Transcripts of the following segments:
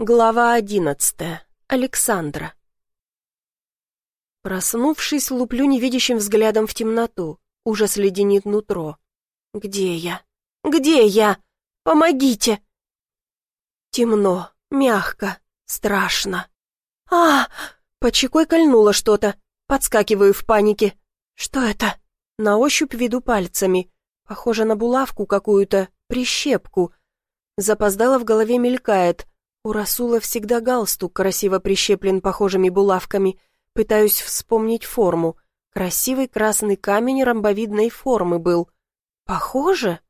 Глава одиннадцатая. Александра. Проснувшись, луплю невидящим взглядом в темноту. Ужас леденит нутро. Где я? Где я? Помогите! Темно, мягко, страшно. А, под щекой кольнуло что-то. Подскакиваю в панике. Что это? На ощупь веду пальцами. Похоже на булавку какую-то, прищепку. Запоздало в голове мелькает. У Расула всегда галстук красиво прищеплен похожими булавками. Пытаюсь вспомнить форму. Красивый красный камень ромбовидной формы был. Похоже?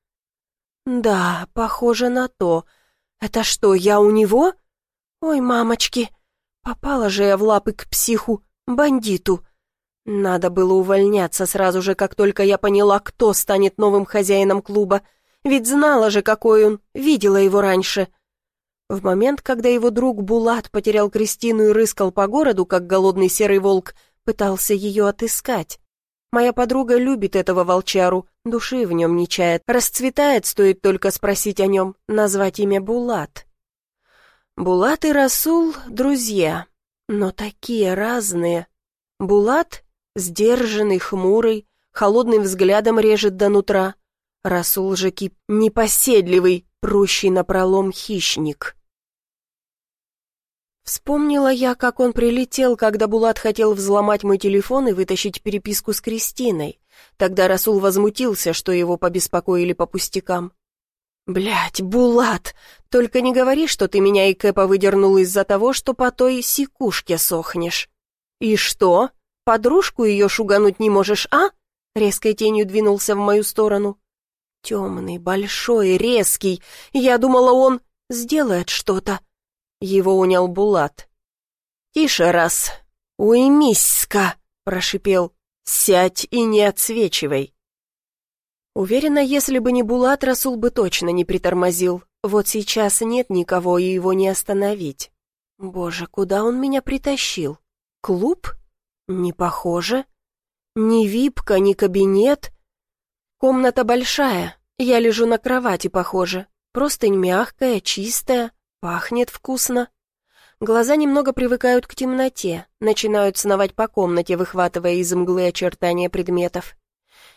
Да, похоже на то. Это что, я у него? Ой, мамочки, попала же я в лапы к психу, бандиту. Надо было увольняться сразу же, как только я поняла, кто станет новым хозяином клуба. Ведь знала же, какой он, видела его раньше. В момент, когда его друг Булат потерял Кристину и рыскал по городу, как голодный серый волк, пытался ее отыскать. Моя подруга любит этого волчару, души в нем не чает, расцветает, стоит только спросить о нем, назвать имя Булат. Булат и Расул — друзья, но такие разные. Булат — сдержанный, хмурый, холодным взглядом режет до нутра. Расул же кип непоседливый, прущий напролом хищник. Вспомнила я, как он прилетел, когда Булат хотел взломать мой телефон и вытащить переписку с Кристиной. Тогда Расул возмутился, что его побеспокоили по пустякам. Блять, Булат, только не говори, что ты меня и Кэпа выдернул из-за того, что по той сикушке сохнешь. И что? Подружку ее шугануть не можешь, а? Резкой тенью двинулся в мою сторону. Темный, большой, резкий. Я думала, он сделает что-то. Его унял Булат. «Тише раз! Уймись-ка!» — прошипел. «Сядь и не отсвечивай!» Уверена, если бы не Булат, Расул бы точно не притормозил. Вот сейчас нет никого, и его не остановить. Боже, куда он меня притащил? Клуб? Не похоже. Ни випка, ни кабинет. Комната большая. Я лежу на кровати, похоже. Простынь мягкая, чистая. Пахнет вкусно. Глаза немного привыкают к темноте, начинают сновать по комнате, выхватывая из мглы очертания предметов.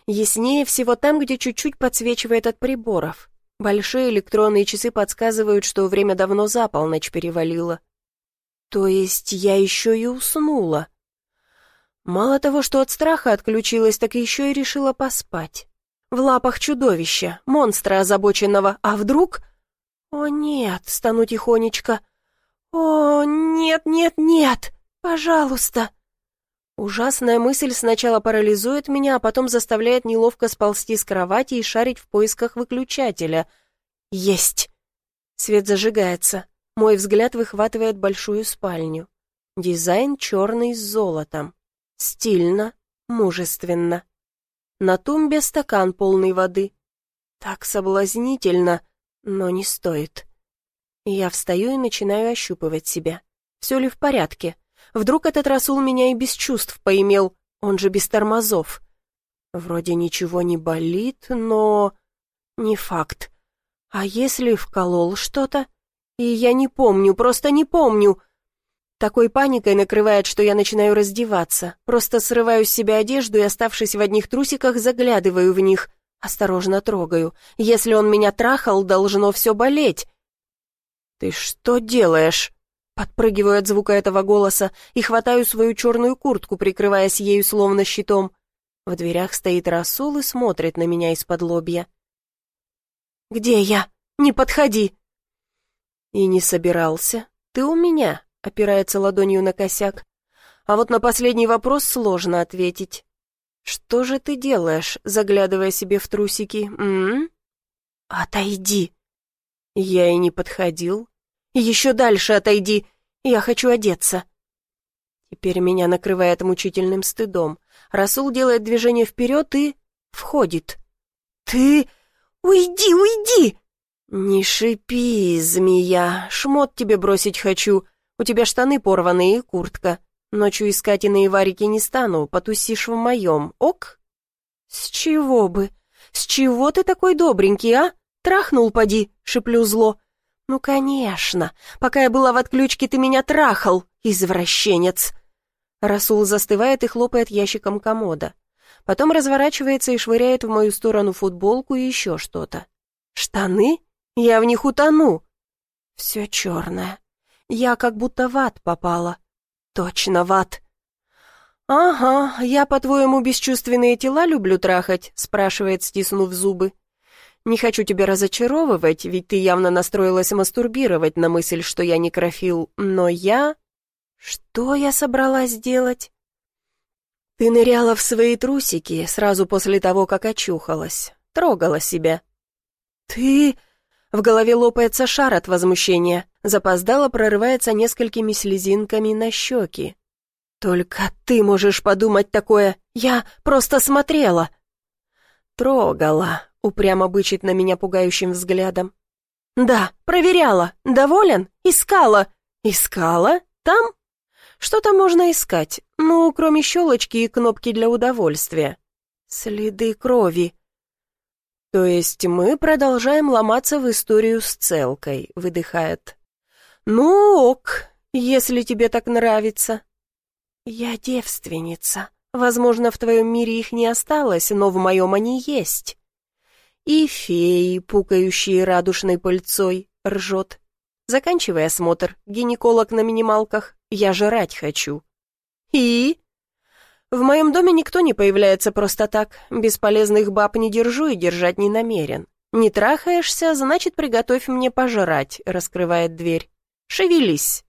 Яснее всего там, где чуть-чуть подсвечивает от приборов. Большие электронные часы подсказывают, что время давно за полночь перевалило. То есть я еще и уснула. Мало того, что от страха отключилась, так еще и решила поспать. В лапах чудовища, монстра озабоченного, а вдруг... «О, нет!» — стану тихонечко. «О, нет, нет, нет! Пожалуйста!» Ужасная мысль сначала парализует меня, а потом заставляет неловко сползти с кровати и шарить в поисках выключателя. «Есть!» Свет зажигается. Мой взгляд выхватывает большую спальню. Дизайн черный с золотом. Стильно, мужественно. На тумбе стакан полный воды. Так соблазнительно но не стоит. Я встаю и начинаю ощупывать себя. Все ли в порядке? Вдруг этот Расул меня и без чувств поимел, он же без тормозов. Вроде ничего не болит, но... Не факт. А если вколол что-то? И я не помню, просто не помню. Такой паникой накрывает, что я начинаю раздеваться. Просто срываю с себя одежду и, оставшись в одних трусиках, заглядываю в них — Осторожно трогаю. Если он меня трахал, должно все болеть. «Ты что делаешь?» Подпрыгиваю от звука этого голоса и хватаю свою черную куртку, прикрываясь ею словно щитом. В дверях стоит Расул и смотрит на меня из-под лобья. «Где я? Не подходи!» «И не собирался. Ты у меня», — опирается ладонью на косяк. «А вот на последний вопрос сложно ответить. «Что же ты делаешь, заглядывая себе в трусики, м, -м? «Отойди!» Я и не подходил. «Еще дальше отойди! Я хочу одеться!» Теперь меня накрывает мучительным стыдом. Расул делает движение вперед и... входит. «Ты... уйди, уйди!» «Не шипи, змея, шмот тебе бросить хочу. У тебя штаны порванные и куртка. Ночью искать иные варики не стану, потусишь в моем, ок?» «С чего бы? С чего ты такой добренький, а? Трахнул, поди!» — шиплю зло. «Ну, конечно. Пока я была в отключке, ты меня трахал, извращенец!» Расул застывает и хлопает ящиком комода. Потом разворачивается и швыряет в мою сторону футболку и еще что-то. «Штаны? Я в них утону!» «Все черное. Я как будто в ад попала. Точно в ад!» «Ага, я, по-твоему, бесчувственные тела люблю трахать?» спрашивает, стиснув зубы. Не хочу тебя разочаровывать, ведь ты явно настроилась мастурбировать на мысль, что я некрофил, но я... Что я собралась делать? Ты ныряла в свои трусики сразу после того, как очухалась. Трогала себя. Ты... В голове лопается шар от возмущения. Запоздало прорывается несколькими слезинками на щеки. «Только ты можешь подумать такое. Я просто смотрела». «Трогала», Упрямо бычит на меня пугающим взглядом. «Да, проверяла. Доволен? Искала. Искала? Там? Что там можно искать? Ну, кроме щелочки и кнопки для удовольствия. Следы крови. То есть мы продолжаем ломаться в историю с целкой, выдыхает. Ну ок, если тебе так нравится. Я девственница. Возможно, в твоем мире их не осталось, но в моем они есть. И феи, пукающие радужной пыльцой, ржет. Заканчивая осмотр, гинеколог на минималках, я жрать хочу. И? В моем доме никто не появляется просто так, бесполезных баб не держу и держать не намерен. Не трахаешься, значит, приготовь мне пожрать, раскрывает дверь. Шевелись.